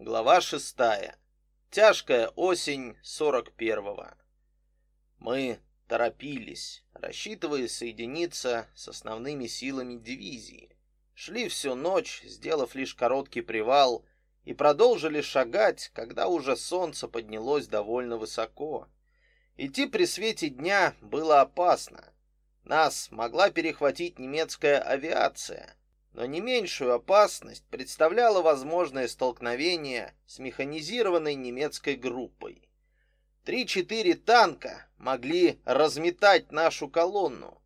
Глава шестая. Тяжкая осень сорок первого. Мы торопились, рассчитывая соединиться с основными силами дивизии. Шли всю ночь, сделав лишь короткий привал, и продолжили шагать, когда уже солнце поднялось довольно высоко. Идти при свете дня было опасно. Нас могла перехватить немецкая авиация, но не меньшую опасность представляло возможное столкновение с механизированной немецкой группой. Три-четыре танка могли разметать нашу колонну.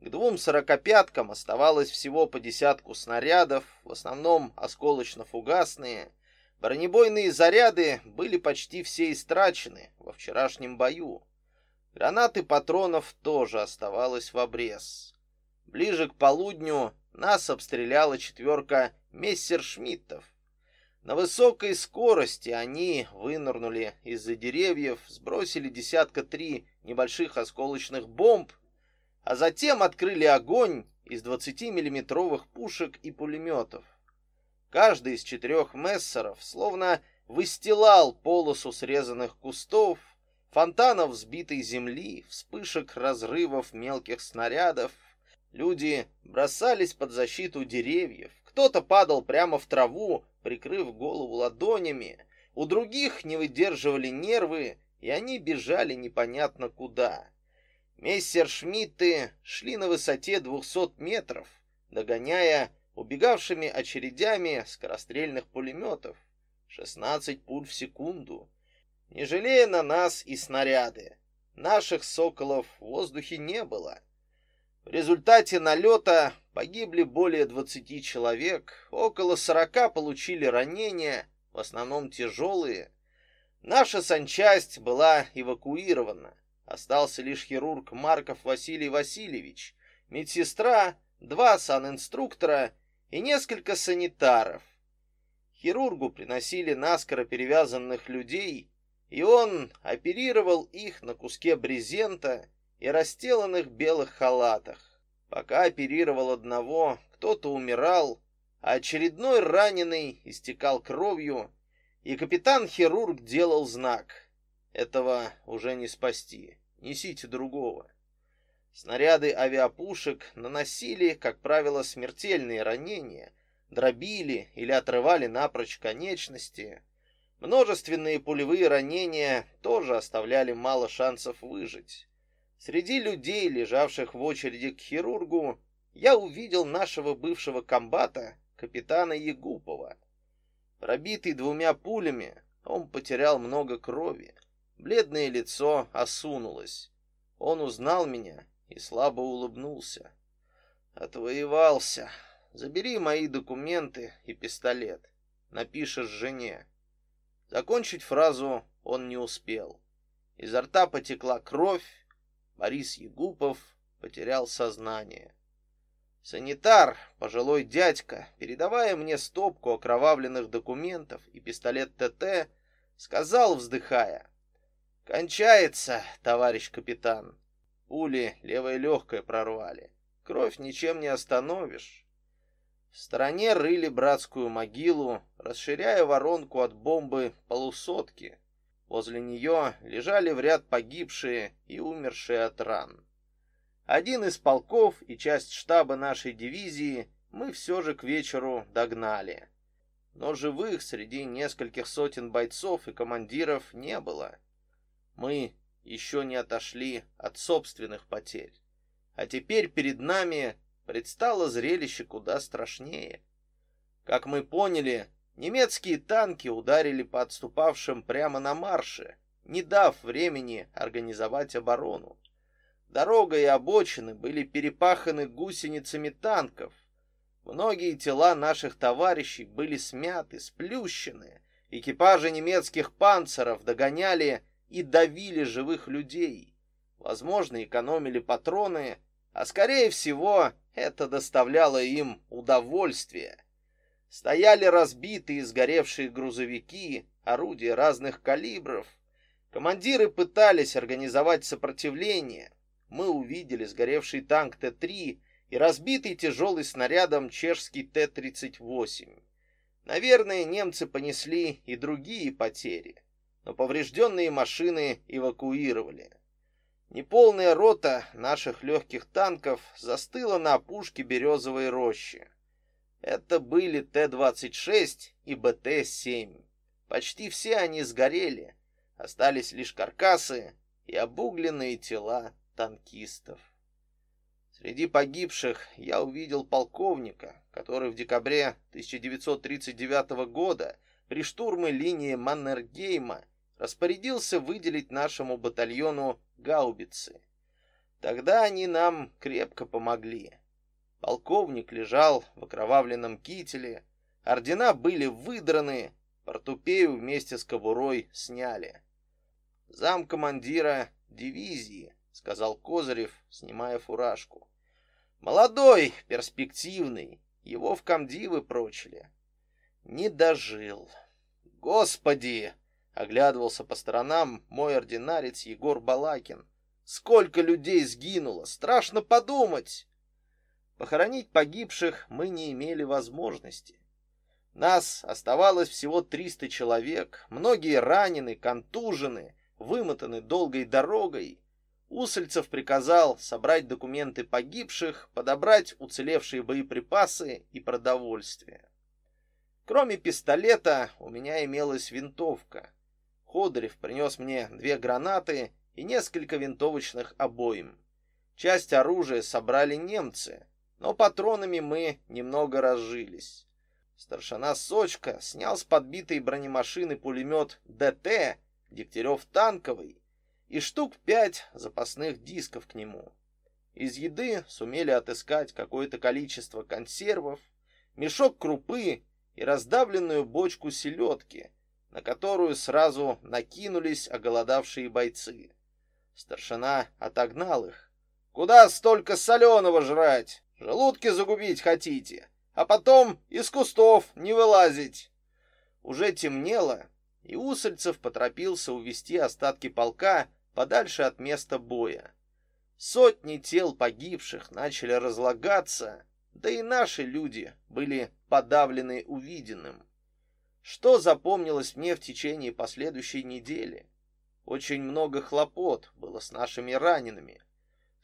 К двум сорокопяткам оставалось всего по десятку снарядов, в основном осколочно-фугасные. Бронебойные заряды были почти все истрачены во вчерашнем бою. Гранаты патронов тоже оставалось в обрез. Ближе к полудню нас обстреляла четверка мессершмиттов. На высокой скорости они вынырнули из-за деревьев, сбросили десятка три небольших осколочных бомб, а затем открыли огонь из 20-миллиметровых пушек и пулеметов. Каждый из четырех мессеров словно выстилал полосу срезанных кустов, фонтанов взбитой земли, вспышек разрывов мелких снарядов, Люди бросались под защиту деревьев. Кто-то падал прямо в траву, прикрыв голову ладонями. У других не выдерживали нервы, и они бежали непонятно куда. Мессершмитты шли на высоте 200 метров, догоняя убегавшими очередями скорострельных пулеметов. 16 пуль в секунду. Не жалея на нас и снаряды. Наших соколов в воздухе не было. В результате налета погибли более 20 человек, около 40 получили ранения, в основном тяжелые. Наша санчасть была эвакуирована. Остался лишь хирург Марков Василий Васильевич, медсестра, два санинструктора и несколько санитаров. Хирургу приносили наскоро перевязанных людей, и он оперировал их на куске брезента и расстеленных белых халатах. Пока оперировал одного, кто-то умирал, а очередной раненый истекал кровью, и капитан-хирург делал знак. Этого уже не спасти. Несите другого. Снаряды авиапушек наносили, как правило, смертельные ранения, дробили или отрывали напрочь конечности. Множественные пулевые ранения тоже оставляли мало шансов выжить. Среди людей, лежавших в очереди к хирургу, я увидел нашего бывшего комбата, капитана Егупова. Пробитый двумя пулями, он потерял много крови. Бледное лицо осунулось. Он узнал меня и слабо улыбнулся. Отвоевался. Забери мои документы и пистолет. Напишешь жене. Закончить фразу он не успел. Изо рта потекла кровь, Борис Егупов потерял сознание. Санитар, пожилой дядька, передавая мне стопку окровавленных документов и пистолет ТТ, сказал, вздыхая, «Кончается, товарищ капитан. Пули левое легкое прорвали. Кровь ничем не остановишь». В стороне рыли братскую могилу, расширяя воронку от бомбы полусотки — Возле нее лежали в ряд погибшие и умершие от ран. Один из полков и часть штаба нашей дивизии мы все же к вечеру догнали. Но живых среди нескольких сотен бойцов и командиров не было. Мы еще не отошли от собственных потерь. А теперь перед нами предстало зрелище куда страшнее. Как мы поняли, Немецкие танки ударили по отступавшим прямо на марше, не дав времени организовать оборону. Дорога и обочины были перепаханы гусеницами танков. Многие тела наших товарищей были смяты, сплющены. Экипажи немецких панцеров догоняли и давили живых людей. Возможно, экономили патроны, а скорее всего, это доставляло им удовольствие. Стояли разбитые и сгоревшие грузовики, орудия разных калибров. Командиры пытались организовать сопротивление. Мы увидели сгоревший танк Т-3 и разбитый тяжелый снарядом чешский Т-38. Наверное, немцы понесли и другие потери, но поврежденные машины эвакуировали. Неполная рота наших легких танков застыла на опушке березовой рощи. Это были Т-26 и БТ-7. Почти все они сгорели, остались лишь каркасы и обугленные тела танкистов. Среди погибших я увидел полковника, который в декабре 1939 года при штурме линии Маннергейма распорядился выделить нашему батальону гаубицы. Тогда они нам крепко помогли. Полковник лежал в окровавленном кителе, ордена были выдраны, портупею вместе с кобурой сняли. Зам командира дивизии, сказал Козырев, снимая фуражку. Молодой, перспективный, его в комдивы прочили. Не дожил. Господи, оглядывался по сторонам мой ординарец Егор Балакин. Сколько людей сгинуло, страшно подумать. Похоронить погибших мы не имели возможности. Нас оставалось всего 300 человек, многие ранены, контужены, вымотаны долгой дорогой. Усольцев приказал собрать документы погибших, подобрать уцелевшие боеприпасы и продовольствие. Кроме пистолета у меня имелась винтовка. Ходорев принес мне две гранаты и несколько винтовочных обоим. Часть оружия собрали немцы, но патронами мы немного разжились. Старшина Сочка снял с подбитой бронемашины пулемет ДТ Дегтярев танковый и штук пять запасных дисков к нему. Из еды сумели отыскать какое-то количество консервов, мешок крупы и раздавленную бочку селедки, на которую сразу накинулись оголодавшие бойцы. Старшина отогнал их. «Куда столько соленого жрать? Желудки загубить хотите?» а потом из кустов не вылазить. Уже темнело, и Усольцев поторопился увести остатки полка подальше от места боя. Сотни тел погибших начали разлагаться, да и наши люди были подавлены увиденным. Что запомнилось мне в течение последующей недели? Очень много хлопот было с нашими ранеными.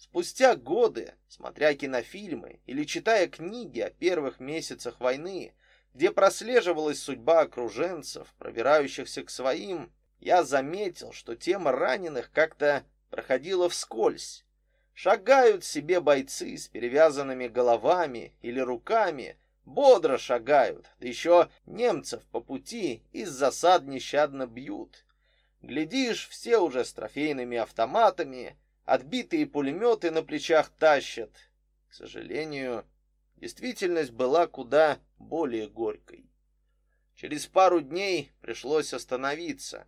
Спустя годы, смотря кинофильмы или читая книги о первых месяцах войны, где прослеживалась судьба окруженцев, пробирающихся к своим, я заметил, что тема раненых как-то проходила вскользь. Шагают себе бойцы с перевязанными головами или руками, бодро шагают, да еще немцев по пути из засад нещадно бьют. Глядишь, все уже с трофейными автоматами, отбитые пулеметы на плечах тащат. К сожалению, действительность была куда более горькой. Через пару дней пришлось остановиться.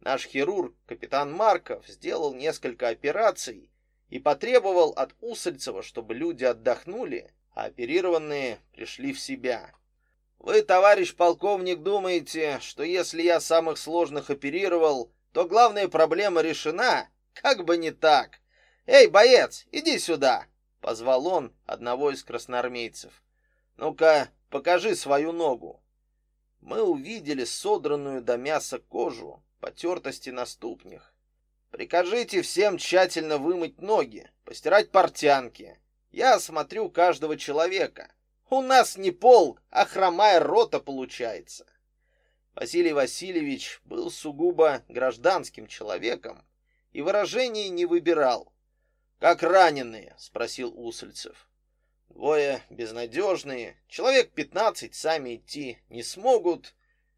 Наш хирург, капитан Марков, сделал несколько операций и потребовал от Усольцева, чтобы люди отдохнули, а оперированные пришли в себя. Вы, товарищ полковник, думаете, что если я самых сложных оперировал, то главная проблема решена? Как бы не так. Эй, боец, иди сюда, позвал он одного из красноармейцев. Ну-ка, покажи свою ногу. Мы увидели содранную до мяса кожу, потертости на ступнях. Прикажите всем тщательно вымыть ноги, постирать портянки. Я осмотрю каждого человека. У нас не пол, а хромая рота получается. Василий Васильевич был сугубо гражданским человеком, и выражений не выбирал. «Как раненые?» — спросил Усольцев. «Двое безнадежные, человек пятнадцать сами идти не смогут,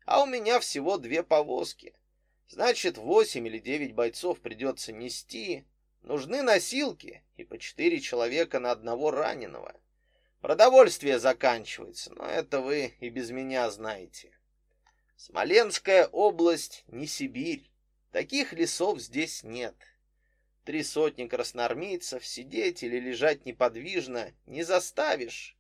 а у меня всего две повозки. Значит, восемь или девять бойцов придется нести. Нужны носилки и по четыре человека на одного раненого. Продовольствие заканчивается, но это вы и без меня знаете. Смоленская область не Сибирь. Таких лесов здесь нет. Три сотни красноармейцев сидеть или лежать неподвижно не заставишь.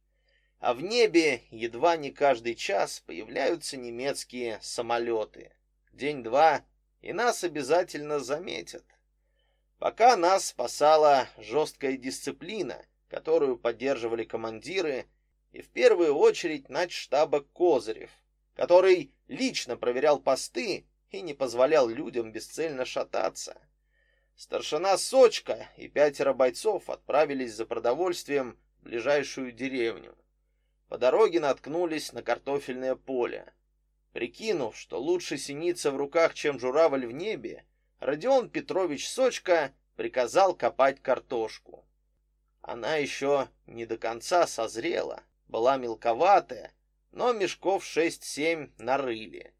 А в небе едва не каждый час появляются немецкие самолеты. День-два, и нас обязательно заметят. Пока нас спасала жесткая дисциплина, которую поддерживали командиры, и в первую очередь штаба Козырев, который лично проверял посты и не позволял людям бесцельно шататься. Старшина Сочка и пятеро бойцов отправились за продовольствием в ближайшую деревню. По дороге наткнулись на картофельное поле. Прикинув, что лучше синица в руках, чем журавль в небе, Родион Петрович Сочка приказал копать картошку. Она еще не до конца созрела, была мелковатая, но мешков шесть-семь нарыли.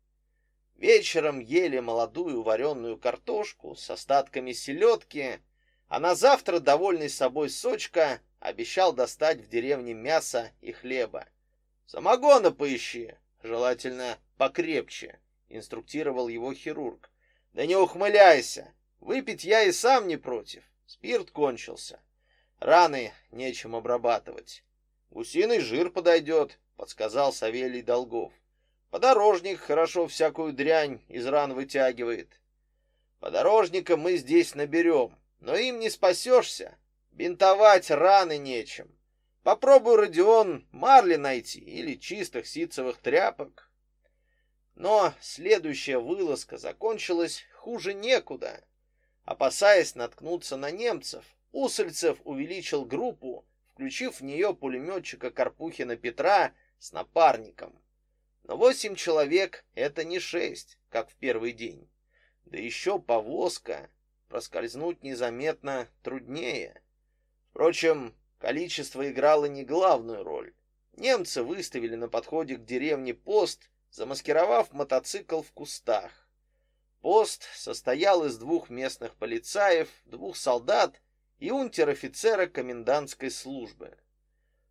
Вечером ели молодую вареную картошку с остатками селедки, а на завтра, довольный собой сочка, обещал достать в деревне мяса и хлеба. «Самогона поищи, желательно покрепче», — инструктировал его хирург. «Да не ухмыляйся, выпить я и сам не против, спирт кончился. Раны нечем обрабатывать. Гусиный жир подойдет», — подсказал Савелий Долгов. Подорожник хорошо всякую дрянь из ран вытягивает. Подорожника мы здесь наберем, но им не спасешься. Бинтовать раны нечем. Попробуй, Родион, марли найти или чистых ситцевых тряпок. Но следующая вылазка закончилась хуже некуда. Опасаясь наткнуться на немцев, Усольцев увеличил группу, включив в нее пулеметчика Карпухина Петра с напарником. Но восемь человек — это не шесть, как в первый день. Да еще повозка. Проскользнуть незаметно труднее. Впрочем, количество играло не главную роль. Немцы выставили на подходе к деревне пост, замаскировав мотоцикл в кустах. Пост состоял из двух местных полицаев, двух солдат и унтер-офицера комендантской службы.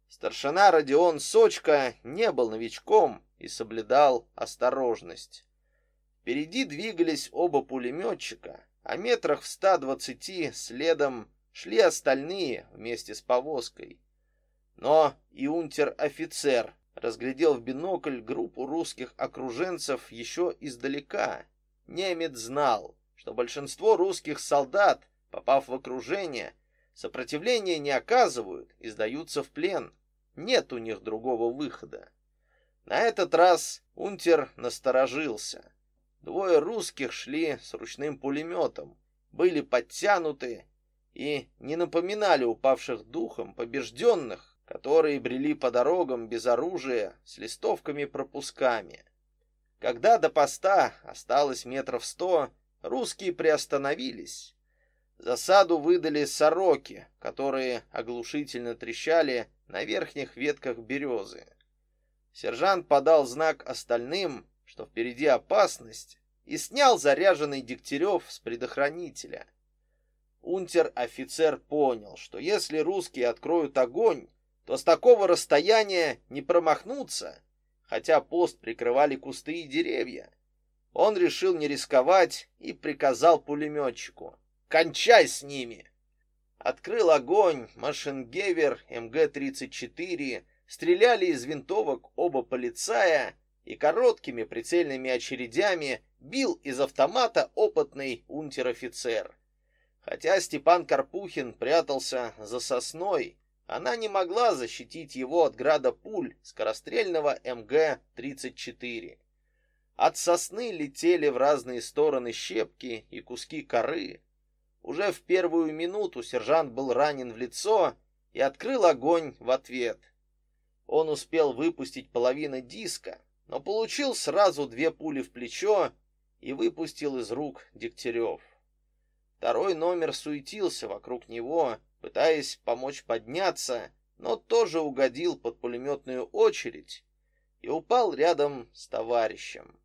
Старшина Родион Сочка не был новичком и соблюдал осторожность. Впереди двигались оба пулеметчика, а метрах в 120 следом шли остальные вместе с повозкой. Но и унтер-офицер разглядел в бинокль группу русских окруженцев еще издалека. Немец знал, что большинство русских солдат, попав в окружение, сопротивления не оказывают и сдаются в плен. Нет у них другого выхода. На этот раз унтер насторожился. Двое русских шли с ручным пулеметом, были подтянуты и не напоминали упавших духом побежденных, которые брели по дорогам без оружия с листовками-пропусками. Когда до поста осталось метров сто, русские приостановились. Засаду выдали сороки, которые оглушительно трещали на верхних ветках березы. Сержант подал знак остальным, что впереди опасность, и снял заряженный Дегтярев с предохранителя. Унтер-офицер понял, что если русские откроют огонь, то с такого расстояния не промахнуться, хотя пост прикрывали кусты и деревья. Он решил не рисковать и приказал пулеметчику «Кончай с ними!» Открыл огонь Машингевер МГ-34, стреляли из винтовок оба полицая и короткими прицельными очередями бил из автомата опытный унтер-офицер. Хотя Степан Карпухин прятался за сосной, она не могла защитить его от града пуль скорострельного МГ-34. От сосны летели в разные стороны щепки и куски коры. Уже в первую минуту сержант был ранен в лицо и открыл огонь в ответ. Он успел выпустить половину диска, но получил сразу две пули в плечо и выпустил из рук Дегтярев. Второй номер суетился вокруг него, пытаясь помочь подняться, но тоже угодил под пулеметную очередь и упал рядом с товарищем.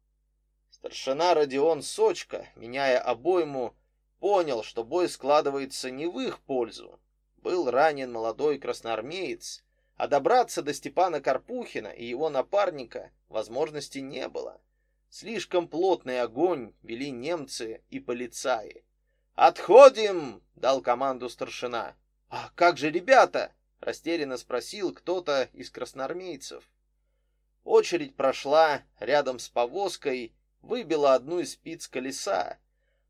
Старшина Родион Сочка, меняя обойму, понял, что бой складывается не в их пользу. Был ранен молодой красноармеец, а добраться до Степана Карпухина и его напарника возможности не было. Слишком плотный огонь вели немцы и полицаи. «Отходим!» — дал команду старшина. «А как же ребята?» — растерянно спросил кто-то из красноармейцев. Очередь прошла рядом с повозкой, выбила одну из спиц колеса,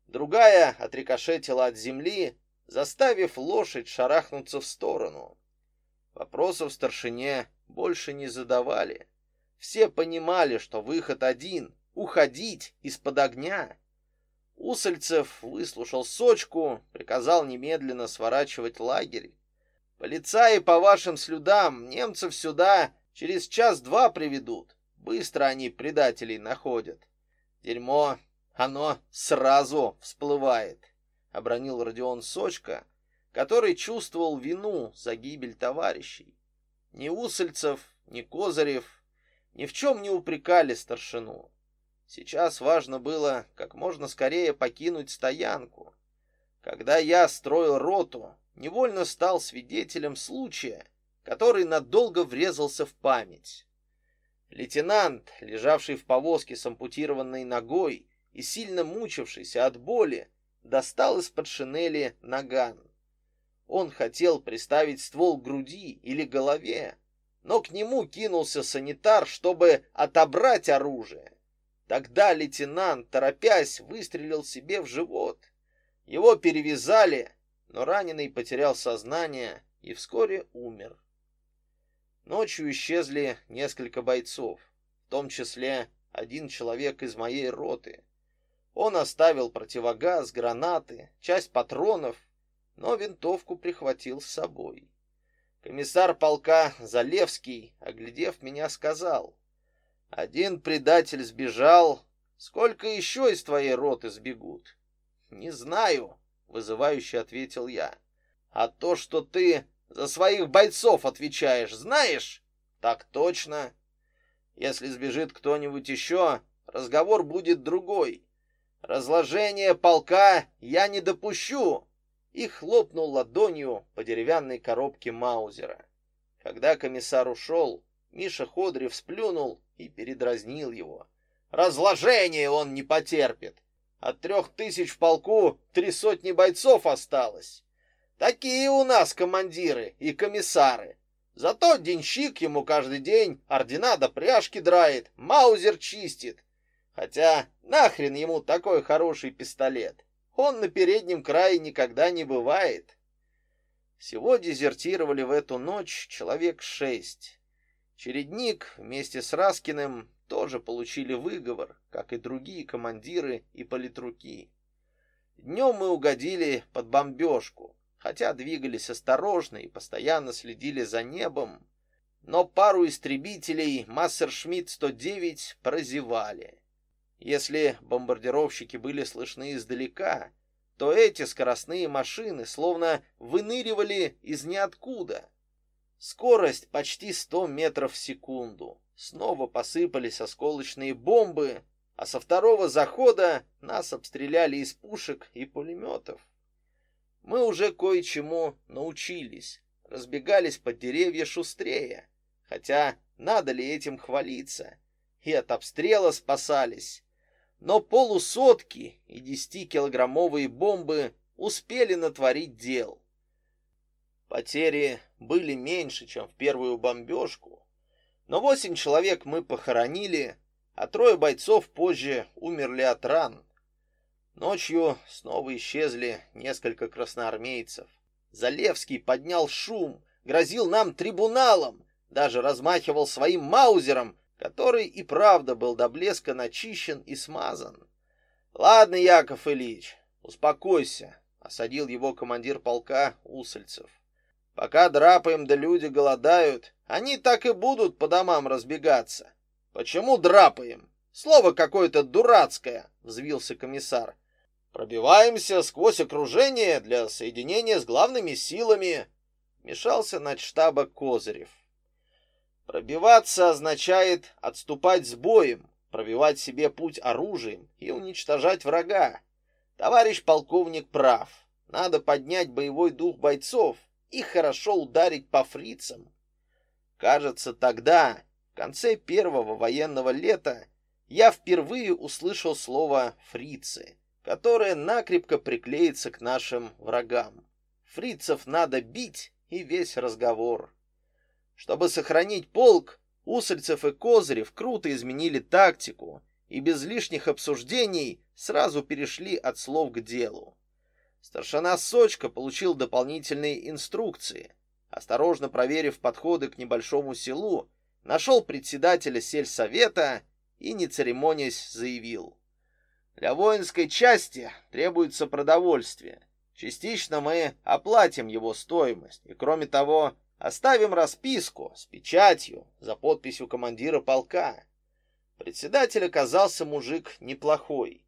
Другая отрикошетила от земли, заставив лошадь шарахнуться в сторону. Вопросов старшине больше не задавали. все понимали, что выход один — уходить из-под огня. Усольцев выслушал сочку, приказал немедленно сворачивать лагерь. Полицаи по вашим следам немцев сюда через час-два приведут. Быстро они предателей находят. Дерьмо, оно сразу всплывает, — обронил Родион Сочка, который чувствовал вину за гибель товарищей. Ни Усольцев, ни Козырев ни в чем не упрекали старшину. Сейчас важно было как можно скорее покинуть стоянку. Когда я строил роту, невольно стал свидетелем случая, который надолго врезался в память. Лейтенант, лежавший в повозке с ампутированной ногой и сильно мучившийся от боли, достал из-под шинели наган. Он хотел приставить ствол к груди или голове, но к нему кинулся санитар, чтобы отобрать оружие. Тогда лейтенант, торопясь, выстрелил себе в живот. Его перевязали, но раненый потерял сознание и вскоре умер. Ночью исчезли несколько бойцов, в том числе один человек из моей роты. Он оставил противогаз, гранаты, часть патронов, но винтовку прихватил с собой. Комиссар полка Залевский, оглядев меня, сказал: один предатель сбежал. Сколько еще из твоей роты сбегут? Не знаю, вызывающе ответил я. А то, что ты за своих бойцов отвечаешь, знаешь? Так точно. Если сбежит кто-нибудь еще, разговор будет другой. Разложение полка я не допущу. И хлопнул ладонью по деревянной коробке Маузера. Когда комиссар ушел, Миша Ходрев сплюнул и передразнил его. Разложение он не потерпит. От трех тысяч в полку три сотни бойцов осталось. Такие у нас командиры и комиссары. Зато денщик ему каждый день ордена до пряжки драет, маузер чистит. Хотя нахрен ему такой хороший пистолет? Он на переднем крае никогда не бывает. Всего дезертировали в эту ночь человек шесть. Чередник вместе с Раскиным тоже получили выговор, как и другие командиры и политруки. Днем мы угодили под бомбежку, хотя двигались осторожно и постоянно следили за небом, но пару истребителей Массершмитт-109 прозевали. Если бомбардировщики были слышны издалека, то эти скоростные машины словно выныривали из ниоткуда — Скорость почти 100 метров в секунду. Снова посыпались осколочные бомбы, а со второго захода нас обстреляли из пушек и пулеметов. Мы уже кое-чему научились, разбегались под деревья шустрее, хотя надо ли этим хвалиться, и от обстрела спасались. Но полусотки и десятикилограммовые бомбы успели натворить дел. Потери были меньше, чем в первую бомбежку, но восемь человек мы похоронили, а трое бойцов позже умерли от ран. Ночью снова исчезли несколько красноармейцев. Залевский поднял шум, грозил нам трибуналом, даже размахивал своим маузером, который и правда был до блеска начищен и смазан. Ладно, Яков Ильич, успокойся, осадил его командир полка Усольцев. Пока драпаем да люди голодают, они так и будут по домам разбегаться. Почему драпаем? Слово какое-то дурацкое, взвился комиссар. Пробиваемся сквозь окружение для соединения с главными силами, мешался над штаба Козырев. Пробиваться означает отступать с боем, пробивать себе путь оружием и уничтожать врага. Товарищ полковник прав. Надо поднять боевой дух бойцов, и хорошо ударить по фрицам. Кажется, тогда, в конце первого военного лета, я впервые услышал слово «фрицы», которое накрепко приклеится к нашим врагам. Фрицев надо бить, и весь разговор. Чтобы сохранить полк, Усольцев и Козырев круто изменили тактику и без лишних обсуждений сразу перешли от слов к делу. Старшина Сочка получил дополнительные инструкции. Осторожно проверив подходы к небольшому селу, нашел председателя сельсовета и, не церемонясь, заявил. Для воинской части требуется продовольствие. Частично мы оплатим его стоимость, и кроме того, оставим расписку с печатью за подписью командира полка. Председатель оказался мужик неплохой.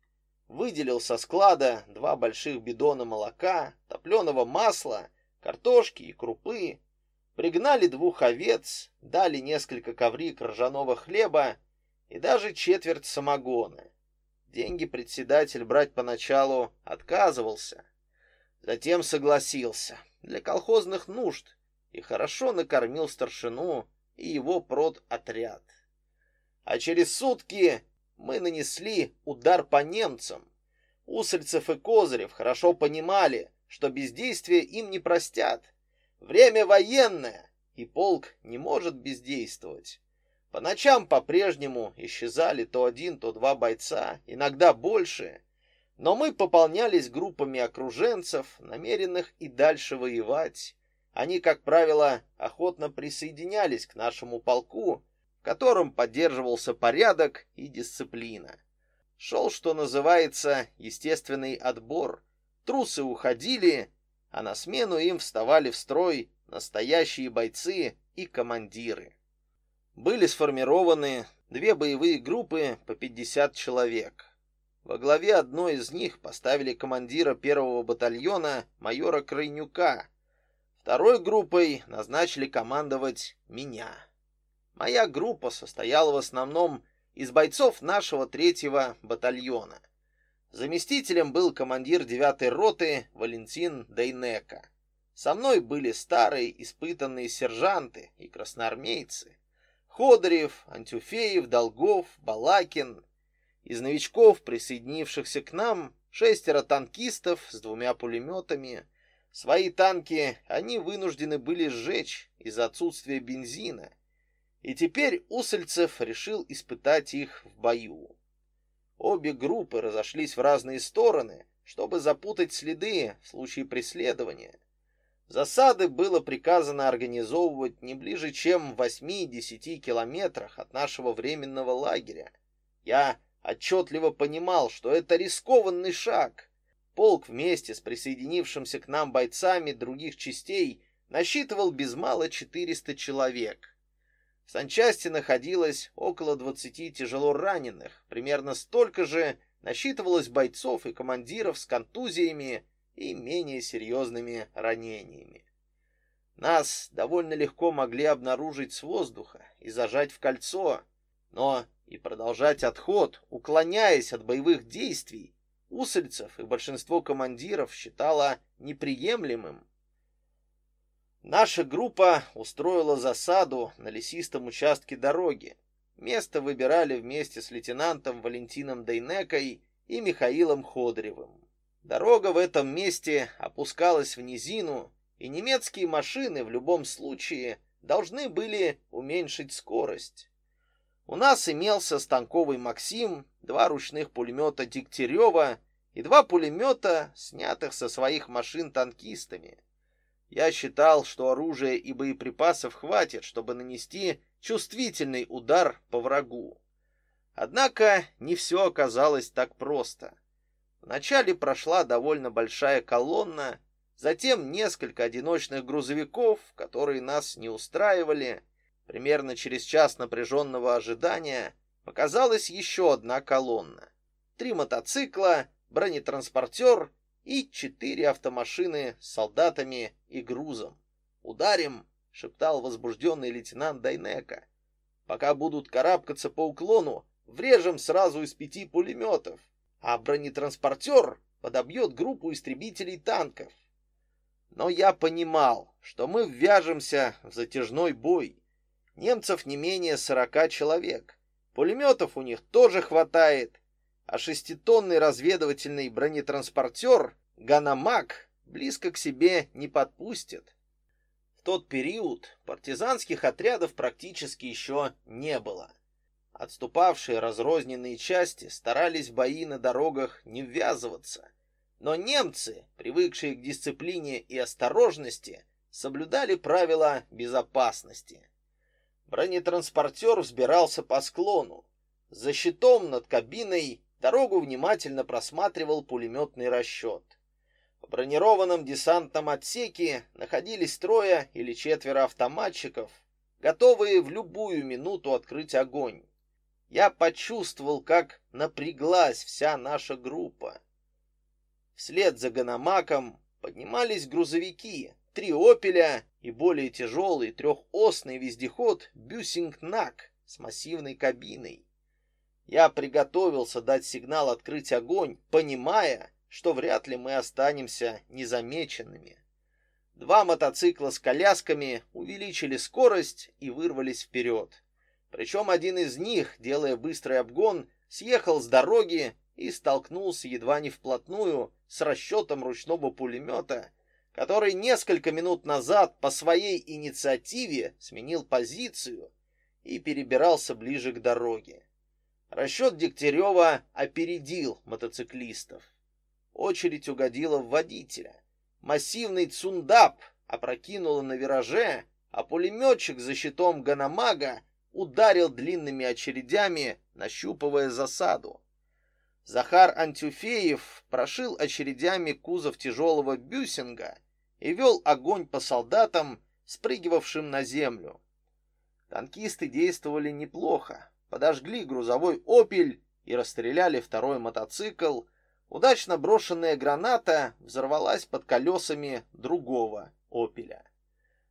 Выделил со склада два больших бидона молока, топленого масла, картошки и крупы, пригнали двух овец, дали несколько коврик ржаного хлеба и даже четверть самогона. Деньги председатель брать поначалу отказывался, затем согласился для колхозных нужд и хорошо накормил старшину и его продотряд. А через сутки мы нанесли удар по немцам. Усольцев и Козырев хорошо понимали, что бездействие им не простят. Время военное, и полк не может бездействовать. По ночам по-прежнему исчезали то один, то два бойца, иногда больше. Но мы пополнялись группами окруженцев, намеренных и дальше воевать. Они, как правило, охотно присоединялись к нашему полку, в котором поддерживался порядок и дисциплина. Шел, что называется, естественный отбор. Трусы уходили, а на смену им вставали в строй настоящие бойцы и командиры были сформированы две боевые группы по 50 человек. Во главе одной из них поставили командира первого батальона майора Крайнюка. Второй группой назначили командовать меня. Моя группа состояла в основном из бойцов нашего третьего батальона. Заместителем был командир девятой роты Валентин Дейнека. Со мной были старые испытанные сержанты и красноармейцы. Ходорев, Антюфеев, Долгов, Балакин. Из новичков, присоединившихся к нам, шестеро танкистов с двумя пулеметами. Свои танки они вынуждены были сжечь из-за отсутствия бензина. И теперь Усольцев решил испытать их в бою. Обе группы разошлись в разные стороны, чтобы запутать следы в случае преследования. Засады было приказано организовывать не ближе, чем в 8-10 километрах от нашего временного лагеря. Я отчетливо понимал, что это рискованный шаг. Полк вместе с присоединившимся к нам бойцами других частей насчитывал без мало 400 человек. В санчасти находилось около 20 тяжело раненых, примерно столько же насчитывалось бойцов и командиров с контузиями и менее серьезными ранениями. Нас довольно легко могли обнаружить с воздуха и зажать в кольцо, но и продолжать отход, уклоняясь от боевых действий, Усольцев и большинство командиров считало неприемлемым. Наша группа устроила засаду на лесистом участке дороги. Место выбирали вместе с лейтенантом Валентином Дейнекой и Михаилом Ходоревым. Дорога в этом месте опускалась в низину, и немецкие машины в любом случае должны были уменьшить скорость. У нас имелся станковый «Максим», два ручных пулемета Дегтярева и два пулемета, снятых со своих машин танкистами. Я считал, что оружия и боеприпасов хватит, чтобы нанести чувствительный удар по врагу. Однако не все оказалось так просто. Вначале прошла довольно большая колонна, затем несколько одиночных грузовиков, которые нас не устраивали. Примерно через час напряженного ожидания показалась еще одна колонна. Три мотоцикла, бронетранспортер и четыре автомашины с солдатами и грузом. «Ударим!» — шептал возбужденный лейтенант Дайнека. «Пока будут карабкаться по уклону, врежем сразу из пяти пулеметов а бронетранспортер подобьет группу истребителей танков. Но я понимал, что мы ввяжемся в затяжной бой. Немцев не менее сорока человек. Пулеметов у них тоже хватает, а шеститонный разведывательный бронетранспортер «Ганамак» близко к себе не подпустит. В тот период партизанских отрядов практически еще не было. Отступавшие разрозненные части старались в бои на дорогах не ввязываться. Но немцы, привыкшие к дисциплине и осторожности, соблюдали правила безопасности. Бронетранспортер взбирался по склону. За щитом над кабиной дорогу внимательно просматривал пулеметный расчет. В бронированном десантном отсеке находились трое или четверо автоматчиков, готовые в любую минуту открыть огонь. Я почувствовал, как напряглась вся наша группа. Вслед за Ганамаком поднимались грузовики, три «Опеля» и более тяжелый трехосный вездеход «Бюсингнак» с массивной кабиной. Я приготовился дать сигнал открыть огонь, понимая, что вряд ли мы останемся незамеченными. Два мотоцикла с колясками увеличили скорость и вырвались вперед. Причем один из них, делая быстрый обгон, съехал с дороги и столкнулся едва не вплотную с расчетом ручного пулемета, который несколько минут назад по своей инициативе сменил позицию и перебирался ближе к дороге. Расчет Дегтярева опередил мотоциклистов. Очередь угодила в водителя. Массивный цундап опрокинуло на вираже, а пулеметчик за щитом Ганамага ударил длинными очередями, нащупывая засаду. Захар Антюфеев прошил очередями кузов тяжелого бюсинга и вел огонь по солдатам, спрыгивавшим на землю. Танкисты действовали неплохо, подожгли грузовой «Опель» и расстреляли второй мотоцикл. Удачно брошенная граната взорвалась под колесами другого «Опеля».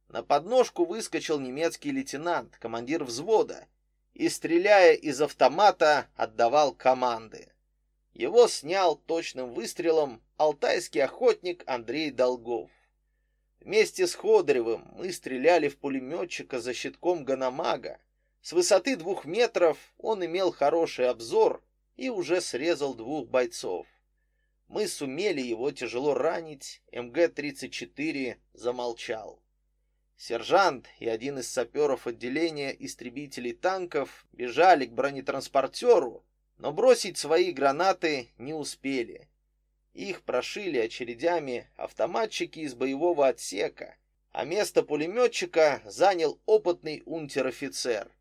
На подножку выскочил немецкий лейтенант, командир взвода, и, стреляя из автомата, отдавал команды. Его снял точным выстрелом алтайский охотник Андрей Долгов. Вместе с Ходоревым мы стреляли в пулеметчика за щитком Ганамага. С высоты двух метров он имел хороший обзор и уже срезал двух бойцов. Мы сумели его тяжело ранить, МГ-34 замолчал. Сержант и один из саперов отделения истребителей танков бежали к бронетранспортеру, но бросить свои гранаты не успели. Их прошили очередями автоматчики из боевого отсека, а место пулеметчика занял опытный унтер-офицер.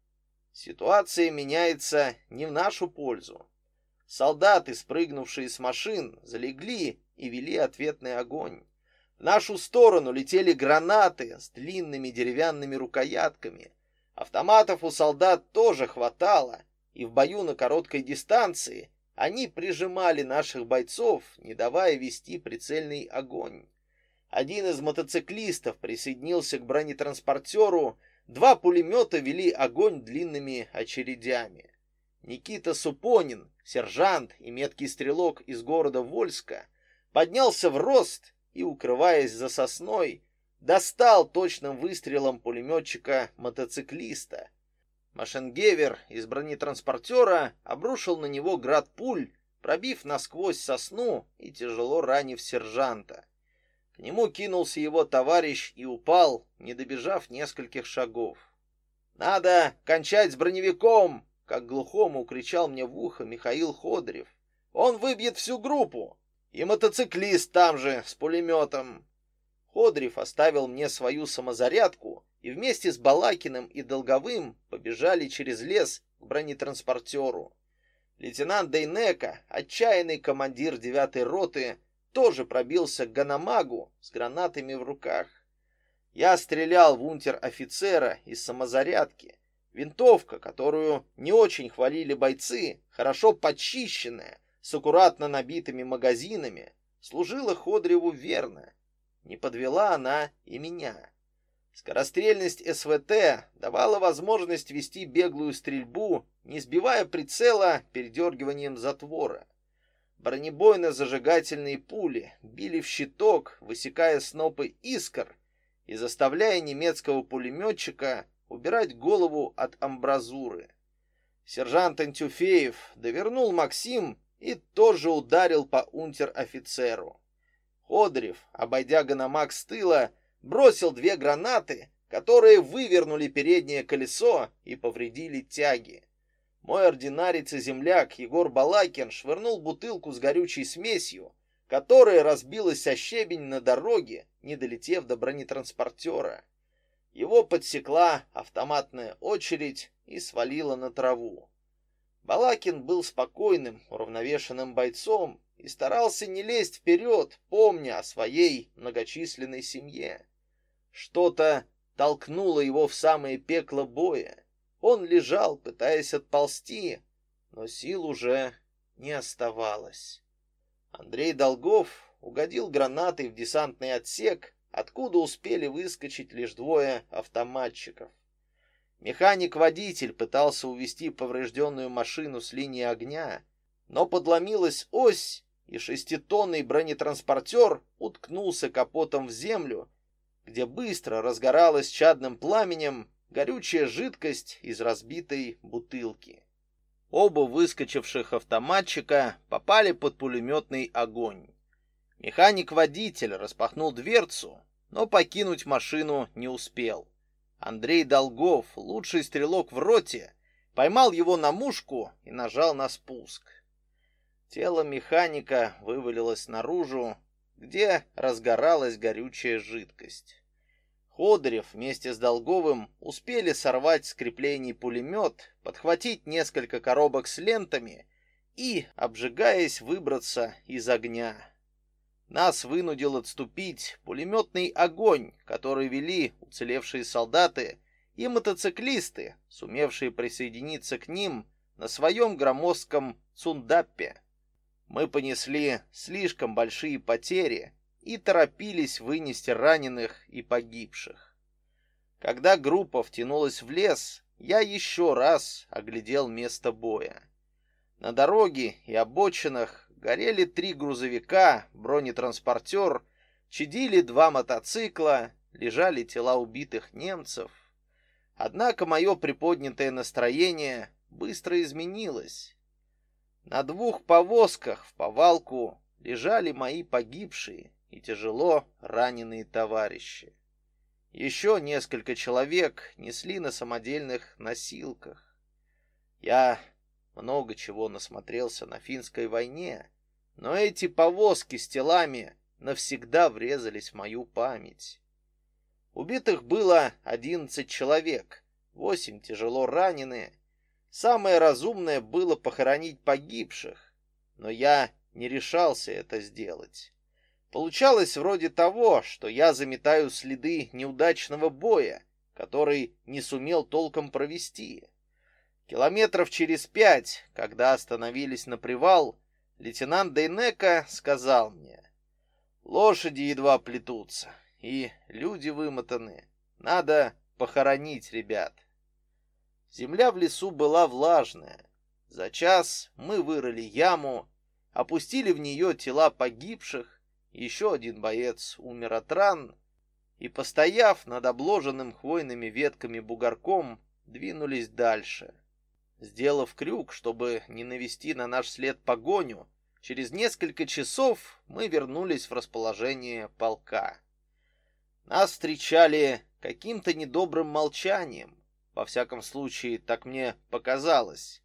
Ситуация меняется не в нашу пользу. Солдаты, спрыгнувшие с машин, залегли и вели ответный огонь. В нашу сторону летели гранаты с длинными деревянными рукоятками. Автоматов у солдат тоже хватало, и в бою на короткой дистанции они прижимали наших бойцов, не давая вести прицельный огонь. Один из мотоциклистов присоединился к бронетранспортеру, два пулемета вели огонь длинными очередями. Никита Супонин, сержант и меткий стрелок из города Вольска, поднялся в рост и, укрываясь за сосной, достал точным выстрелом пулеметчика-мотоциклиста. Машенгевер из бронетранспортера обрушил на него град пуль, пробив насквозь сосну и тяжело ранив сержанта. К нему кинулся его товарищ и упал, не добежав нескольких шагов. «Надо кончать с броневиком!» — как глухому кричал мне в ухо Михаил Ходорев. «Он выбьет всю группу! И мотоциклист там же, с пулеметом!» Ходорев оставил мне свою самозарядку и вместе с Балакиным и Долговым побежали через лес к бронетранспортеру. Лейтенант Дейнека, отчаянный командир девятой роты, тоже пробился к Ганамагу с гранатами в руках. Я стрелял в унтер-офицера из самозарядки. Винтовка, которую не очень хвалили бойцы, хорошо почищенная, с аккуратно набитыми магазинами, служила Ходреву верно. Не подвела она и меня. Скорострельность СВТ давала возможность вести беглую стрельбу, не сбивая прицела передергиванием затвора. Бронебойно-зажигательные пули били в щиток, высекая снопы искр и заставляя немецкого пулеметчика убирать голову от амбразуры. Сержант Антюфеев довернул Максим и тоже ударил по унтер-офицеру. Ходрев, обойдя Ганамак с тыла, бросил две гранаты, которые вывернули переднее колесо и повредили тяги. Мой ординарец и земляк Егор Балакин швырнул бутылку с горючей смесью, которая разбилась о щебень на дороге, не долетев до бронетранспортера. Его подсекла автоматная очередь и свалила на траву. Балакин был спокойным, уравновешенным бойцом и старался не лезть вперед, помня о своей многочисленной семье. Что-то толкнуло его в самое пекло боя. Он лежал, пытаясь отползти, но сил уже не оставалось. Андрей Долгов угодил гранатой в десантный отсек, откуда успели выскочить лишь двое автоматчиков. Механик-водитель пытался увести поврежденную машину с линии огня, но подломилась ось, и шеститонный бронетранспортер уткнулся капотом в землю, где быстро разгоралась чадным пламенем горючая жидкость из разбитой бутылки. Оба выскочивших автоматчика попали под пулеметный огонь. Механик-водитель распахнул дверцу, но покинуть машину не успел. Андрей Долгов, лучший стрелок в роте, поймал его на мушку и нажал на спуск. Тело механика вывалилось наружу, где разгоралась горючая жидкость. Ходырев вместе с Долговым успели сорвать с креплений пулемет, подхватить несколько коробок с лентами и, обжигаясь, выбраться из огня. Нас вынудил отступить пулеметный огонь, который вели уцелевшие солдаты и мотоциклисты, сумевшие присоединиться к ним на своем громоздком цундаппе. Мы понесли слишком большие потери и торопились вынести раненых и погибших. Когда группа втянулась в лес, я еще раз оглядел место боя. На дороге и обочинах горели три грузовика, бронетранспортер, чадили два мотоцикла, лежали тела убитых немцев. Однако мое приподнятое настроение быстро изменилось. На двух повозках в повалку лежали мои погибшие и тяжело раненые товарищи. Еще несколько человек несли на самодельных носилках. Я много чего насмотрелся на финской войне, но эти повозки с телами навсегда врезались в мою память. Убитых было одиннадцать человек, восемь тяжело раненые. Самое разумное было похоронить погибших, но я не решался это сделать. Получалось вроде того, что я заметаю следы неудачного боя, который не сумел толком провести. Километров через пять, когда остановились на привал, лейтенант Дейнека сказал мне, «Лошади едва плетутся, и люди вымотаны. Надо похоронить ребят». Земля в лесу была влажная. За час мы вырыли яму, опустили в нее тела погибших, еще один боец умер от ран, и, постояв над обложенным хвойными ветками бугорком, двинулись дальше. Сделав крюк, чтобы не навести на наш след погоню, через несколько часов мы вернулись в расположение полка. Нас встречали каким-то недобрым молчанием. Во всяком случае, так мне показалось.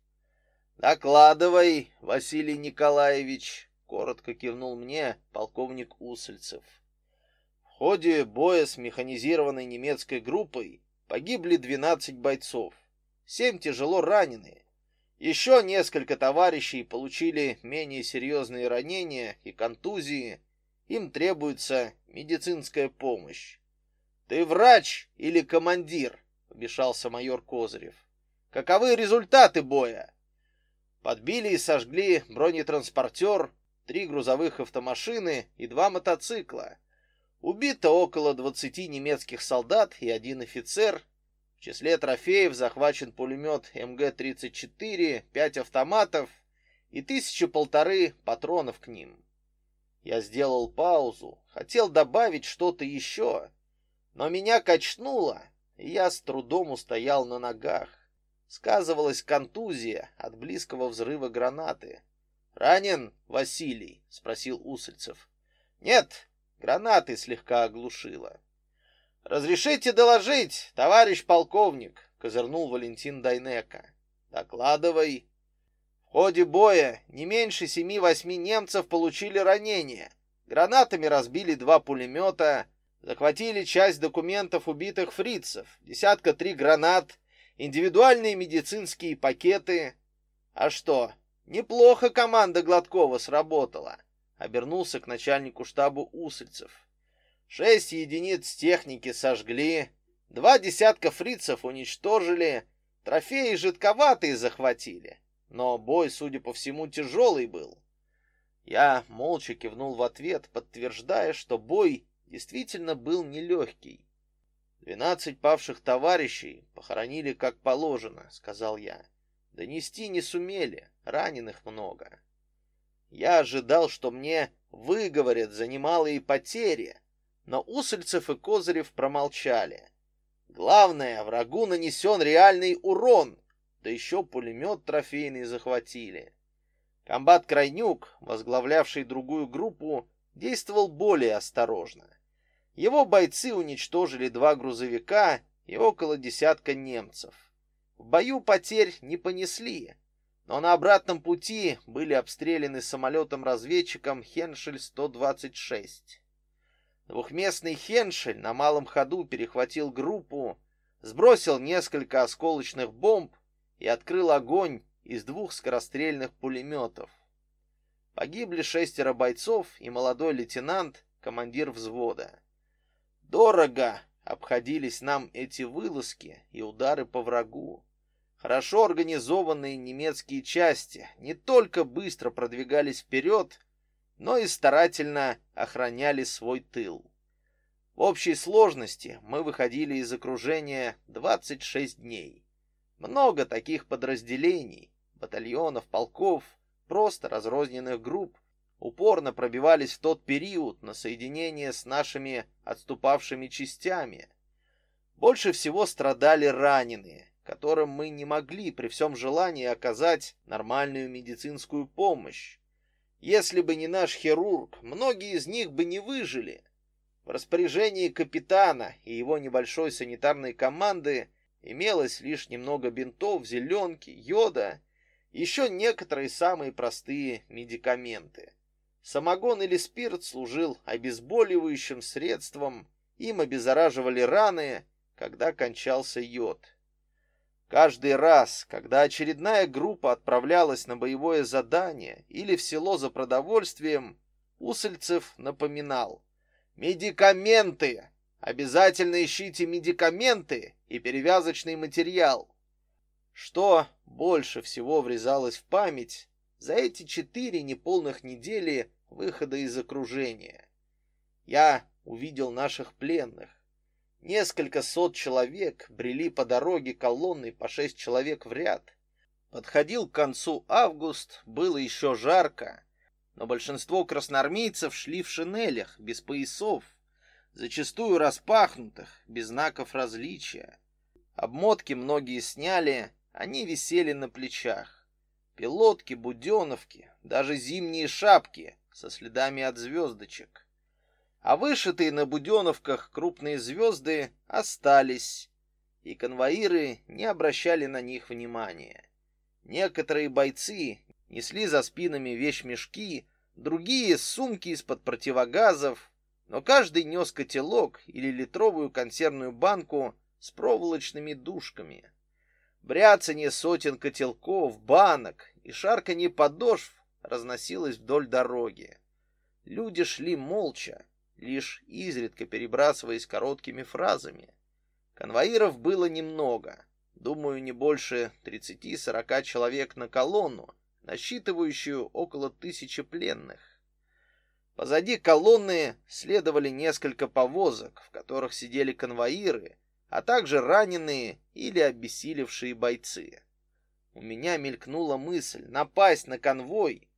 «Докладывай, Василий Николаевич», — коротко кивнул мне полковник Усольцев. В ходе боя с механизированной немецкой группой погибли 12 бойцов семь тяжело ранены. Еще несколько товарищей получили менее серьезные ранения и контузии. Им требуется медицинская помощь. «Ты врач или командир?» — вмешался майор Козырев. «Каковы результаты боя?» Подбили и сожгли бронетранспортер, три грузовых автомашины и два мотоцикла. Убито около 20 немецких солдат и один офицер, в числе трофеев захвачен пулемет МГ-34, пять автоматов и тысячу полторы патронов к ним. Я сделал паузу, хотел добавить что-то еще, но меня качнуло, я с трудом устоял на ногах. Сказывалась контузия от близкого взрыва гранаты. «Ранен Василий?» — спросил Усольцев. «Нет, гранаты слегка оглушило». «Разрешите доложить, товарищ полковник», — козырнул Валентин Дайнека. «Докладывай». В ходе боя не меньше семи-восьми немцев получили ранения. Гранатами разбили два пулемета, Захватили часть документов убитых фрицев, десятка три гранат, индивидуальные медицинские пакеты. А что, неплохо команда Гладкова сработала. Обернулся к начальнику штаба Усольцев. Шесть единиц техники сожгли, два десятка фрицев уничтожили, трофеи жидковатые захватили. Но бой, судя по всему, тяжелый был. Я молча кивнул в ответ, подтверждая, что бой действительно был нелегкий. «Двенадцать павших товарищей похоронили как положено», — сказал я. «Донести не сумели, раненых много». Я ожидал, что мне выговорят за немалые потери, но Усольцев и Козырев промолчали. Главное, врагу нанесен реальный урон, да еще пулемет трофейный захватили. Комбат Крайнюк, возглавлявший другую группу, действовал более осторожно. Его бойцы уничтожили два грузовика и около десятка немцев. В бою потерь не понесли, но на обратном пути были обстреляны самолетом-разведчиком Хеншель-126. Двухместный Хеншель на малом ходу перехватил группу, сбросил несколько осколочных бомб и открыл огонь из двух скорострельных пулеметов. Погибли шестеро бойцов и молодой лейтенант, командир взвода. Дорого обходились нам эти вылазки и удары по врагу. Хорошо организованные немецкие части не только быстро продвигались вперед, но и старательно охраняли свой тыл. В общей сложности мы выходили из окружения 26 дней. Много таких подразделений, батальонов, полков, просто разрозненных групп упорно пробивались в тот период на соединение с нашими отступавшими частями. Больше всего страдали раненые, которым мы не могли при всем желании оказать нормальную медицинскую помощь. Если бы не наш хирург, многие из них бы не выжили. В распоряжении капитана и его небольшой санитарной команды имелось лишь немного бинтов, зеленки, йода, еще некоторые самые простые медикаменты. Самогон или спирт служил обезболивающим средством, им обеззараживали раны, когда кончался йод. Каждый раз, когда очередная группа отправлялась на боевое задание или в село за продовольствием, Усольцев напоминал «Медикаменты! Обязательно ищите медикаменты и перевязочный материал!» Что больше всего врезалось в память, за эти четыре неполных недели выхода из окружения. Я увидел наших пленных. Несколько сот человек брели по дороге колонной по шесть человек в ряд. Подходил к концу август, было еще жарко, но большинство красноармейцев шли в шинелях, без поясов, зачастую распахнутых, без знаков различия. Обмотки многие сняли, они висели на плечах. Пилотки, буденовки, даже зимние шапки со следами от звездочек. А вышитые на буденовках крупные звезды остались, и конвоиры не обращали на них внимания. Некоторые бойцы несли за спинами вещмешки, другие — сумки из-под противогазов, но каждый нес котелок или литровую консервную банку с проволочными дужками. Бряцанье сотен котелков, банок и шарканье подошв разносилось вдоль дороги. Люди шли молча, лишь изредка перебрасываясь короткими фразами. Конвоиров было немного, думаю, не больше 30-40 человек на колонну, насчитывающую около тысячи пленных. Позади колонны следовали несколько повозок, в которых сидели конвоиры, а также раненые или обессилевшие бойцы. У меня мелькнула мысль напасть на конвой,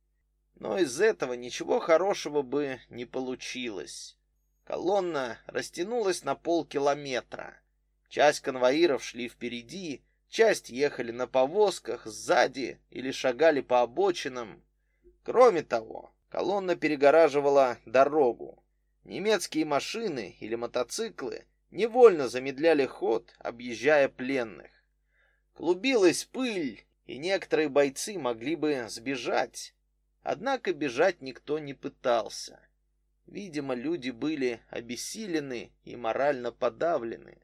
но из этого ничего хорошего бы не получилось. Колонна растянулась на полкилометра. Часть конвоиров шли впереди, часть ехали на повозках сзади или шагали по обочинам. Кроме того, колонна перегораживала дорогу. Немецкие машины или мотоциклы невольно замедляли ход, объезжая пленных. Клубилась пыль, и некоторые бойцы могли бы сбежать. Однако бежать никто не пытался. Видимо, люди были обессилены и морально подавлены.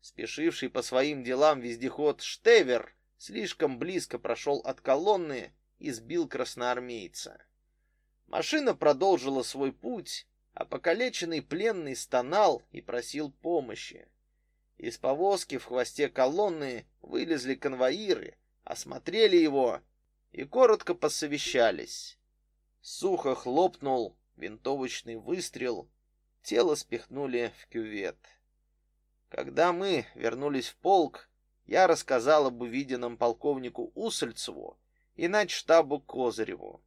Спешивший по своим делам вездеход Штевер слишком близко прошел от колонны и сбил красноармейца. Машина продолжила свой путь, а покалеченный пленный стонал и просил помощи. Из повозки в хвосте колонны вылезли конвоиры, осмотрели его и коротко посовещались. Сухо хлопнул винтовочный выстрел, тело спихнули в кювет. Когда мы вернулись в полк, я рассказал об увиденном полковнику Усольцеву и штабу Козыреву.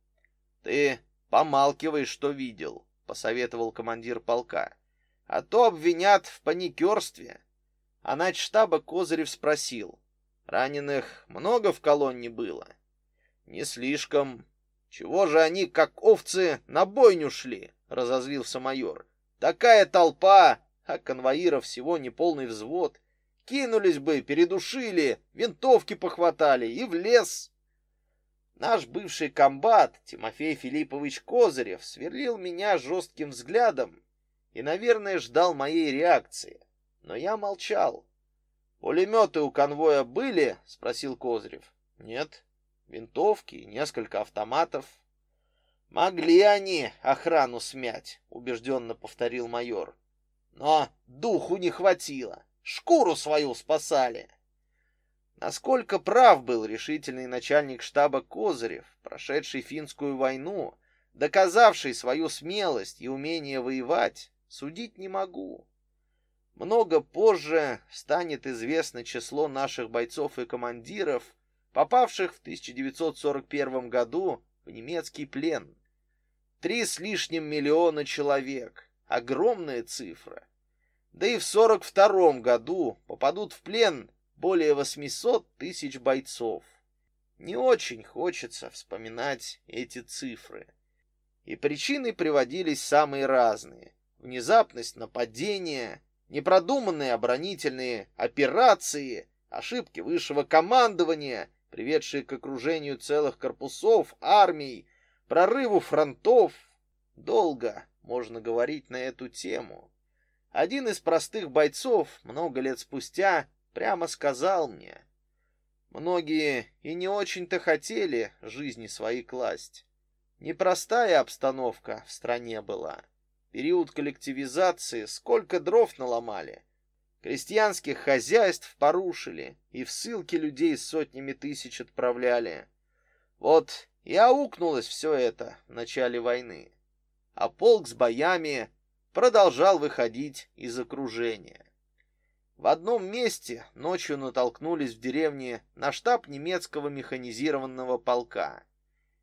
Ты помалкивай, что видел, посоветовал командир полка. А то обвинят в паникерстве. А штаба Козырев спросил: "Раненых много в колонне было?" "Не слишком. Чего же они, как овцы, на бойню шли?" разозлился майор. "Такая толпа, а конвоиров всего неполный взвод. Кинулись бы, передушили, винтовки похватали и в лес." Наш бывший комбат Тимофей Филиппович Козырев сверлил меня жестким взглядом и, наверное, ждал моей реакции. Но я молчал. «Пулеметы у конвоя были?» — спросил Козырев. «Нет. Винтовки, несколько автоматов». «Могли они охрану смять», — убежденно повторил майор. «Но духу не хватило. Шкуру свою спасали». Насколько прав был решительный начальник штаба Козырев, прошедший финскую войну, доказавший свою смелость и умение воевать, судить не могу. Много позже станет известно число наших бойцов и командиров, попавших в 1941 году в немецкий плен. Три с лишним миллиона человек. Огромная цифра. Да и в 1942 году попадут в плен более 800 тысяч бойцов. Не очень хочется вспоминать эти цифры. И причины приводились самые разные. Внезапность нападения, непродуманные оборонительные операции, ошибки высшего командования, приведшие к окружению целых корпусов, армий, прорыву фронтов. Долго можно говорить на эту тему. Один из простых бойцов много лет спустя прямо сказал мне. Многие и не очень-то хотели жизни свои класть. Непростая обстановка в стране была. Период коллективизации, сколько дров наломали. Крестьянских хозяйств порушили и в ссылки людей сотнями тысяч отправляли. Вот и аукнулось все это в начале войны. А полк с боями продолжал выходить из окружения. В одном месте ночью натолкнулись в деревне на штаб немецкого механизированного полка.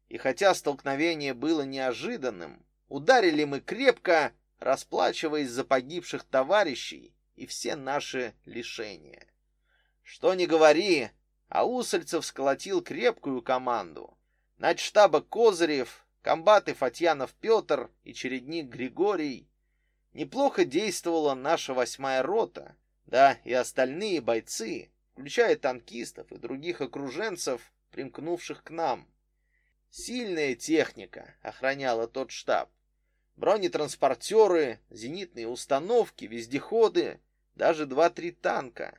И хотя столкновение было неожиданным, ударили мы крепко, расплачиваясь за погибших товарищей и все наши лишения. Что ни говори, а Усольцев сколотил крепкую команду. штаба Козырев, комбаты Фатьянов Петр и чередник Григорий. Неплохо действовала наша восьмая рота — да, и остальные бойцы, включая танкистов и других окруженцев, примкнувших к нам. Сильная техника охраняла тот штаб. Бронетранспортеры, зенитные установки, вездеходы, даже два-три танка.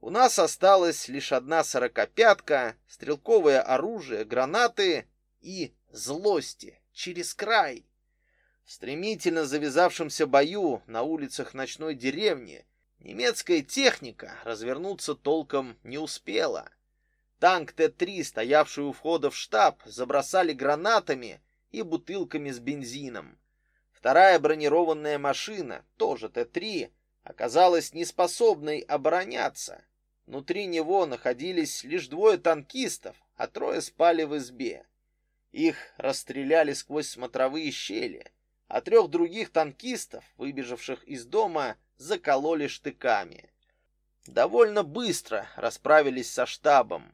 У нас осталась лишь одна сорокопятка, стрелковое оружие, гранаты и злости через край. В стремительно завязавшемся бою на улицах ночной деревни Немецкая техника развернуться толком не успела. Танк Т-3, стоявший у входа в штаб, забросали гранатами и бутылками с бензином. Вторая бронированная машина, тоже Т-3, оказалась неспособной обороняться. Внутри него находились лишь двое танкистов, а трое спали в избе. Их расстреляли сквозь смотровые щели, а трех других танкистов, выбежавших из дома, закололи штыками. Довольно быстро расправились со штабом.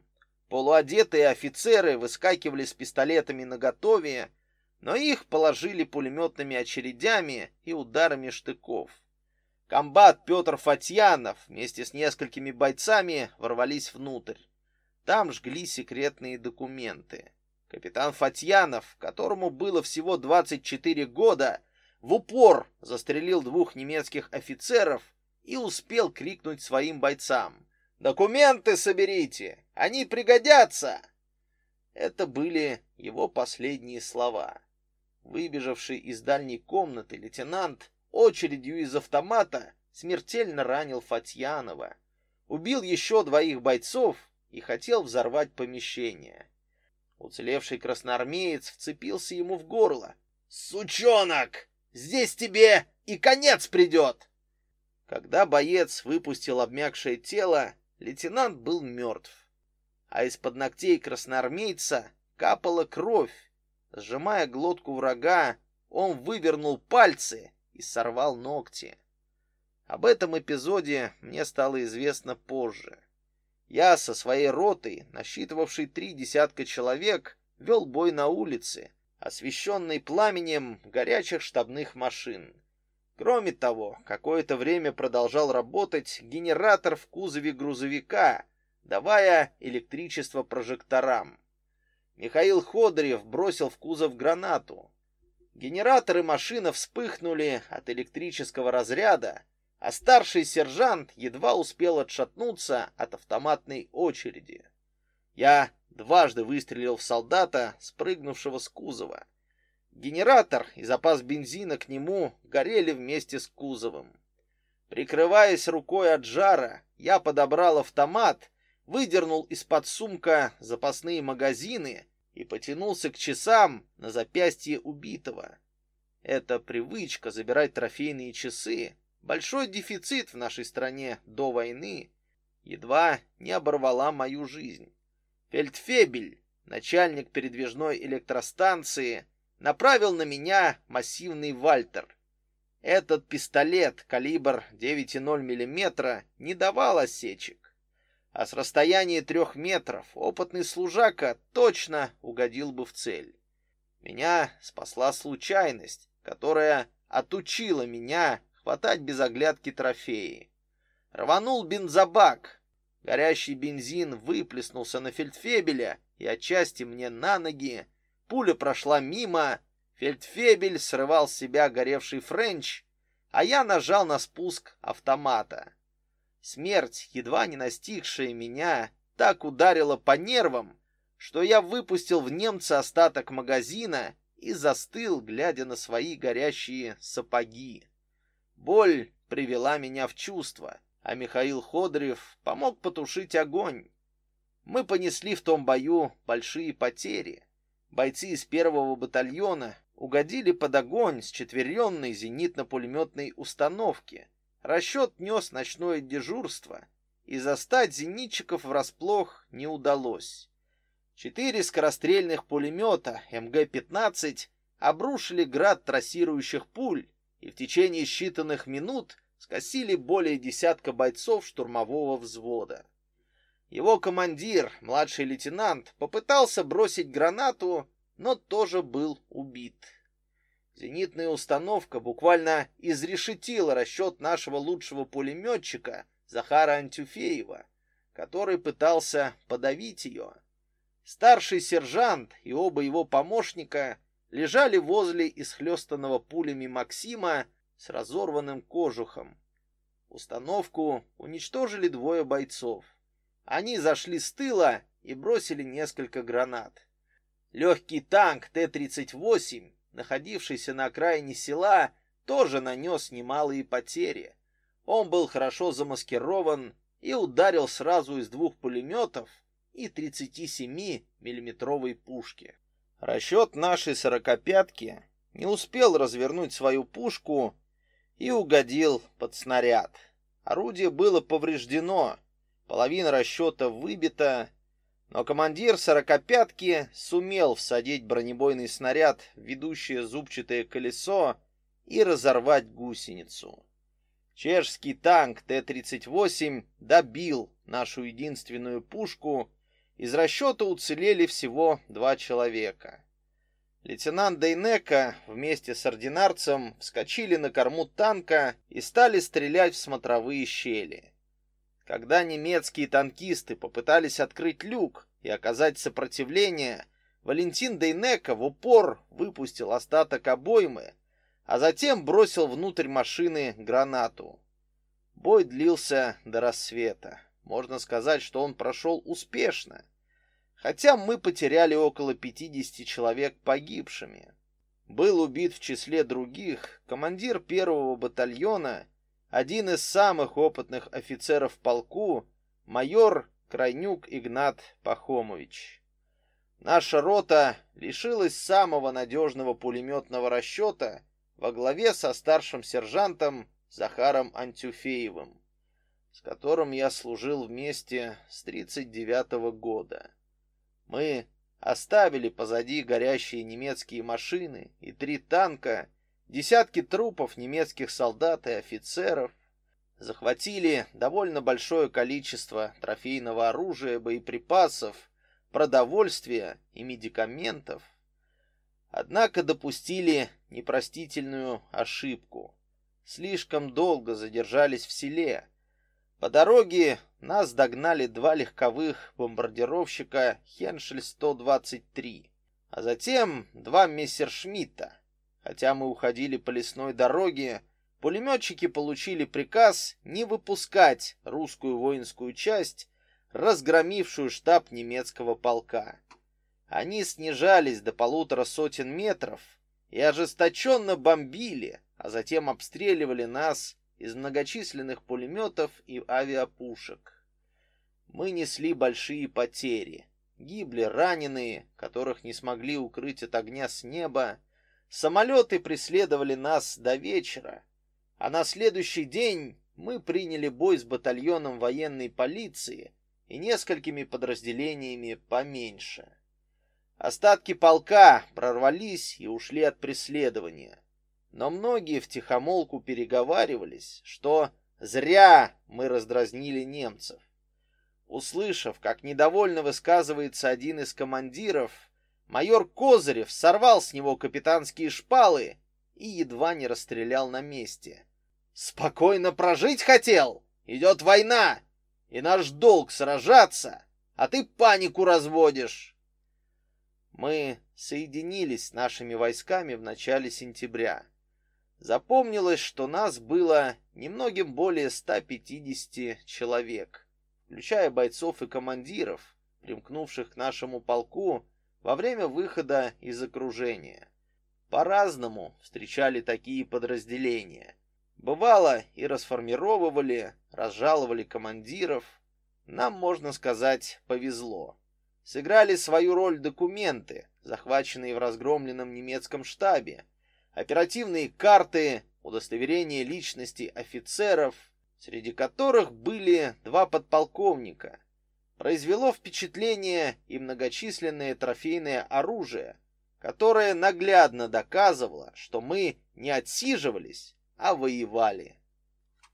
Полуодетые офицеры выскакивали с пистолетами наготове, но их положили пулеметными очередями и ударами штыков. Комбат Петр Фатьянов вместе с несколькими бойцами ворвались внутрь. Там жгли секретные документы. Капитан Фатьянов, которому было всего 24 года, в упор застрелил двух немецких офицеров и успел крикнуть своим бойцам «Документы соберите! Они пригодятся!» Это были его последние слова. Выбежавший из дальней комнаты лейтенант очередью из автомата смертельно ранил Фатьянова, убил еще двоих бойцов и хотел взорвать помещение. Уцелевший красноармеец вцепился ему в горло. «Сучонок! Здесь тебе и конец придет!» Когда боец выпустил обмякшее тело, лейтенант был мертв. А из-под ногтей красноармейца капала кровь. Сжимая глотку врага, он вывернул пальцы и сорвал ногти. Об этом эпизоде мне стало известно позже. Я со своей ротой, насчитывавшей три десятка человек, вел бой на улице, освещенный пламенем горячих штабных машин. Кроме того, какое-то время продолжал работать генератор в кузове грузовика, давая электричество прожекторам. Михаил Ходорев бросил в кузов гранату. Генераторы машины вспыхнули от электрического разряда, а старший сержант едва успел отшатнуться от автоматной очереди. Я дважды выстрелил в солдата, спрыгнувшего с кузова. Генератор и запас бензина к нему горели вместе с кузовом. Прикрываясь рукой от жара, я подобрал автомат, выдернул из-под сумка запасные магазины и потянулся к часам на запястье убитого. Эта привычка забирать трофейные часы Большой дефицит в нашей стране до войны едва не оборвала мою жизнь. Фельдфебель, начальник передвижной электростанции, направил на меня массивный Вальтер. Этот пистолет калибр 9,0 мм не давал осечек, а с расстояния трех метров опытный служака точно угодил бы в цель. Меня спасла случайность, которая отучила меня хватать без оглядки трофеи. Рванул бензобак. Горящий бензин выплеснулся на фельдфебеля и отчасти мне на ноги. Пуля прошла мимо. Фельдфебель срывал с себя горевший френч, а я нажал на спуск автомата. Смерть, едва не настигшая меня, так ударила по нервам, что я выпустил в немца остаток магазина и застыл, глядя на свои горящие сапоги. Боль привела меня в чувство, а Михаил Ходорев помог потушить огонь. Мы понесли в том бою большие потери. Бойцы из первого батальона угодили под огонь с четверенной зенитно-пулеметной установки. Расчет нес ночное дежурство, и застать зенитчиков врасплох не удалось. Четыре скорострельных пулемета МГ-15 обрушили град трассирующих пуль, и в течение считанных минут скосили более десятка бойцов штурмового взвода. Его командир, младший лейтенант, попытался бросить гранату, но тоже был убит. Зенитная установка буквально изрешетила расчет нашего лучшего пулеметчика Захара Антюфеева, который пытался подавить ее. Старший сержант и оба его помощника лежали возле исхлестанного пулями Максима с разорванным кожухом. Установку уничтожили двое бойцов. Они зашли с тыла и бросили несколько гранат. Легкий танк Т-38, находившийся на окраине села, тоже нанес немалые потери. Он был хорошо замаскирован и ударил сразу из двух пулеметов и 37-миллиметровой пушки. Расчет нашей сорокопятки не успел развернуть свою пушку и угодил под снаряд. Орудие было повреждено, половина расчета выбита, но командир сорокопятки сумел всадить бронебойный снаряд в ведущее зубчатое колесо и разорвать гусеницу. Чешский танк Т-38 добил нашу единственную пушку из расчета уцелели всего два человека. Лейтенант Дейнека вместе с ординарцем вскочили на корму танка и стали стрелять в смотровые щели. Когда немецкие танкисты попытались открыть люк и оказать сопротивление, Валентин Дейнека в упор выпустил остаток обоймы, а затем бросил внутрь машины гранату. Бой длился до рассвета. Можно сказать, что он прошел успешно. Хотя мы потеряли около 50 человек погибшими. Был убит в числе других командир первого батальона, один из самых опытных офицеров полку, майор Крайнюк Игнат Пахомович. Наша рота лишилась самого надежного пулеметного расчета во главе со старшим сержантом Захаром Антюфеевым, с которым я служил вместе с 39 -го года. Мы оставили позади горящие немецкие машины и три танка, десятки трупов немецких солдат и офицеров, захватили довольно большое количество трофейного оружия, боеприпасов, продовольствия и медикаментов. Однако допустили непростительную ошибку. Слишком долго задержались в селе. По дороге нас догнали два легковых бомбардировщика Хеншель-123, а затем два Мессершмитта. Хотя мы уходили по лесной дороге, пулеметчики получили приказ не выпускать русскую воинскую часть, разгромившую штаб немецкого полка. Они снижались до полутора сотен метров и ожесточенно бомбили, а затем обстреливали нас из многочисленных пулеметов и авиапушек. Мы несли большие потери. Гибли раненые, которых не смогли укрыть от огня с неба. Самолеты преследовали нас до вечера. А на следующий день мы приняли бой с батальоном военной полиции и несколькими подразделениями поменьше. Остатки полка прорвались и ушли от преследования. Но многие втихомолку переговаривались, что зря мы раздразнили немцев. Услышав, как недовольно высказывается один из командиров, майор Козырев сорвал с него капитанские шпалы и едва не расстрелял на месте. «Спокойно прожить хотел? Идет война, и наш долг сражаться, а ты панику разводишь!» Мы соединились с нашими войсками в начале сентября. Запомнилось, что нас было немногим более 150 человек, включая бойцов и командиров, примкнувших к нашему полку во время выхода из окружения. По-разному встречали такие подразделения. Бывало и расформировывали, разжаловали командиров. Нам, можно сказать, повезло. Сыграли свою роль документы, захваченные в разгромленном немецком штабе, оперативные карты, удостоверения личности офицеров, среди которых были два подполковника. Произвело впечатление и многочисленное трофейное оружие, которое наглядно доказывало, что мы не отсиживались, а воевали.